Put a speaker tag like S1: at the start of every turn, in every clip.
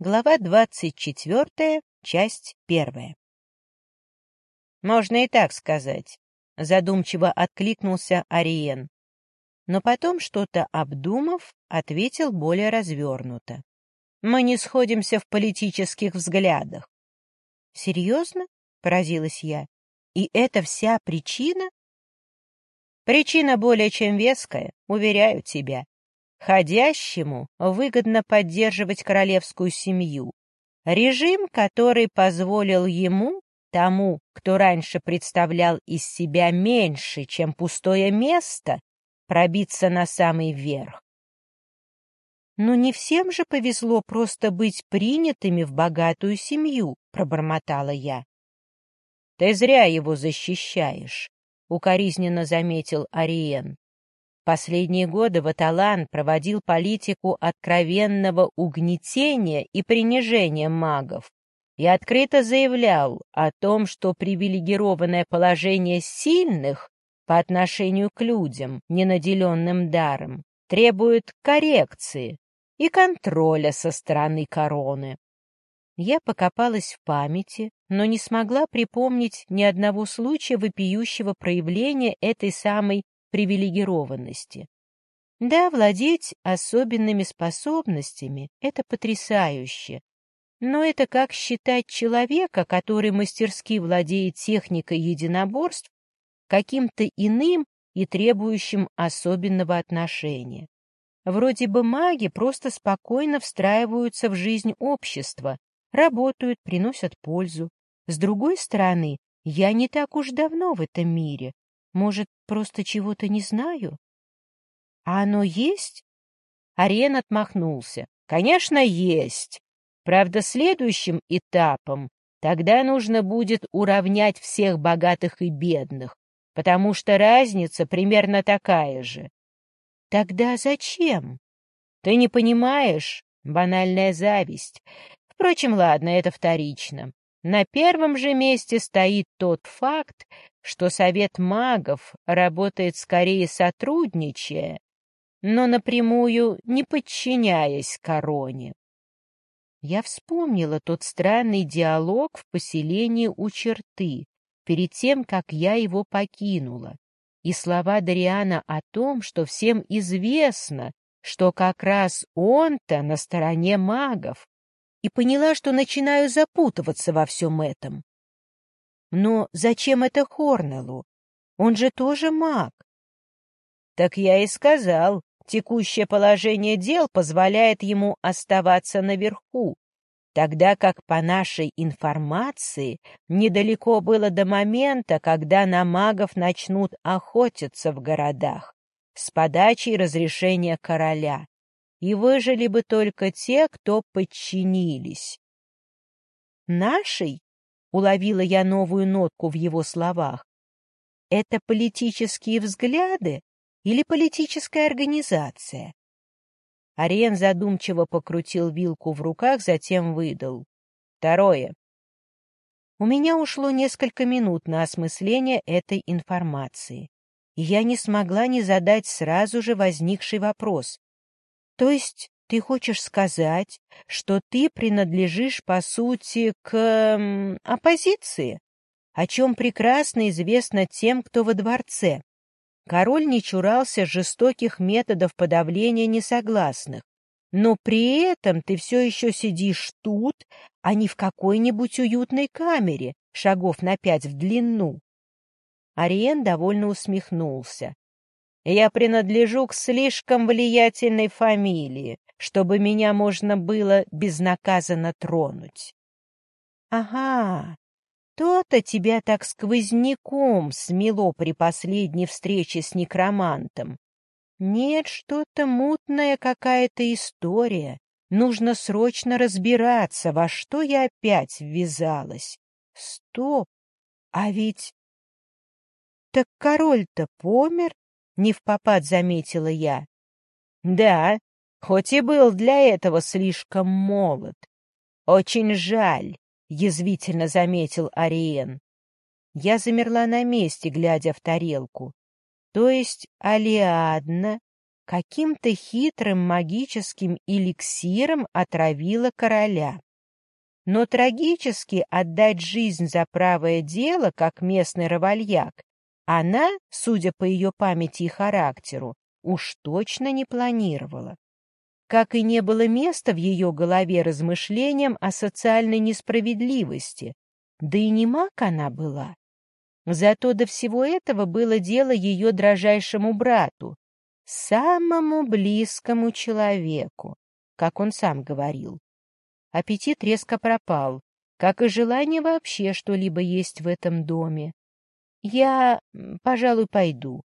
S1: Глава двадцать четвертая, часть первая. «Можно и так сказать», — задумчиво откликнулся Ариен. Но потом, что-то обдумав, ответил более развернуто. «Мы не сходимся в политических взглядах». «Серьезно?» — поразилась я. «И это вся причина?» «Причина более чем веская, уверяю тебя», Ходящему выгодно поддерживать королевскую семью. Режим, который позволил ему, тому, кто раньше представлял из себя меньше, чем пустое место, пробиться на самый верх. «Ну не всем же повезло просто быть принятыми в богатую семью», — пробормотала я. «Ты зря его защищаешь», — укоризненно заметил Ариен. Последние годы Ваталан проводил политику откровенного угнетения и принижения магов и открыто заявлял о том, что привилегированное положение сильных по отношению к людям, ненаделенным даром, требует коррекции и контроля со стороны короны. Я покопалась в памяти, но не смогла припомнить ни одного случая вопиющего проявления этой самой привилегированности. Да, владеть особенными способностями — это потрясающе. Но это как считать человека, который мастерски владеет техникой единоборств, каким-то иным и требующим особенного отношения. Вроде бы маги просто спокойно встраиваются в жизнь общества, работают, приносят пользу. С другой стороны, я не так уж давно в этом мире, может, просто чего-то не знаю? А оно есть? Арен отмахнулся. Конечно, есть. Правда, следующим этапом тогда нужно будет уравнять всех богатых и бедных, потому что разница примерно такая же. Тогда зачем? Ты не понимаешь? Банальная зависть. Впрочем, ладно, это вторично. На первом же месте стоит тот факт, что Совет магов работает скорее сотрудничая, но напрямую не подчиняясь короне. Я вспомнила тот странный диалог в поселении у черты, перед тем, как я его покинула, и слова Дариана о том, что всем известно, что как раз он-то на стороне магов, и поняла, что начинаю запутываться во всем этом. Но зачем это Хорнеллу? Он же тоже маг. Так я и сказал, текущее положение дел позволяет ему оставаться наверху, тогда как по нашей информации недалеко было до момента, когда на магов начнут охотиться в городах с подачей разрешения короля, и выжили бы только те, кто подчинились. Нашей уловила я новую нотку в его словах. Это политические взгляды или политическая организация? Ариен задумчиво покрутил вилку в руках, затем выдал. Второе. У меня ушло несколько минут на осмысление этой информации, и я не смогла не задать сразу же возникший вопрос. То есть ты хочешь сказать, что ты принадлежишь, по сути, к оппозиции, о чем прекрасно известно тем, кто во дворце. Король не чурался жестоких методов подавления несогласных, но при этом ты все еще сидишь тут, а не в какой-нибудь уютной камере, шагов на пять в длину. Ариен довольно усмехнулся. Я принадлежу к слишком влиятельной фамилии, чтобы меня можно было безнаказанно тронуть. — Ага, то-то тебя так сквозняком смело при последней встрече с некромантом. Нет, что-то мутная какая-то история. Нужно срочно разбираться, во что я опять ввязалась. Стоп! А ведь... Так король-то помер? Не в попад заметила я. Да, хоть и был для этого слишком молод. Очень жаль, — язвительно заметил Ариен. Я замерла на месте, глядя в тарелку. То есть Алиадна каким-то хитрым магическим эликсиром отравила короля. Но трагически отдать жизнь за правое дело, как местный равальяк, она, судя по ее памяти и характеру, уж точно не планировала. Как и не было места в ее голове размышлениям о социальной несправедливости, да и не маг она была. Зато до всего этого было дело ее дрожайшему брату, самому близкому человеку, как он сам говорил. Аппетит резко пропал, как и желание вообще что-либо есть в этом доме. Я, пожалуй, пойду.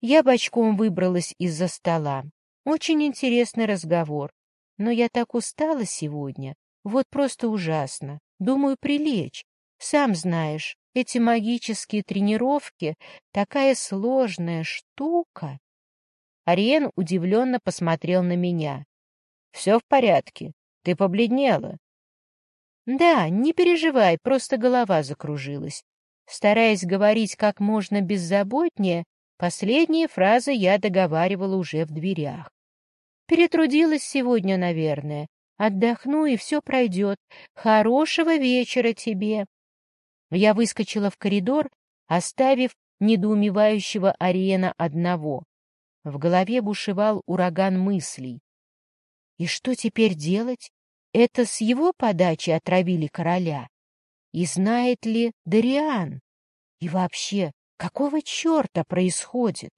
S1: Я бочком выбралась из-за стола. Очень интересный разговор. Но я так устала сегодня. Вот просто ужасно. Думаю, прилечь. Сам знаешь, эти магические тренировки — такая сложная штука. Ариен удивленно посмотрел на меня. — Все в порядке. Ты побледнела. — Да, не переживай, просто голова закружилась. Стараясь говорить как можно беззаботнее, последние фразы я договаривала уже в дверях. Перетрудилась сегодня, наверное. Отдохну, и все пройдет. Хорошего вечера тебе. Я выскочила в коридор, оставив недоумевающего Ариена одного. В голове бушевал ураган мыслей. И что теперь делать? Это с его подачи отравили короля? И знает ли Дариан? И вообще, какого черта происходит?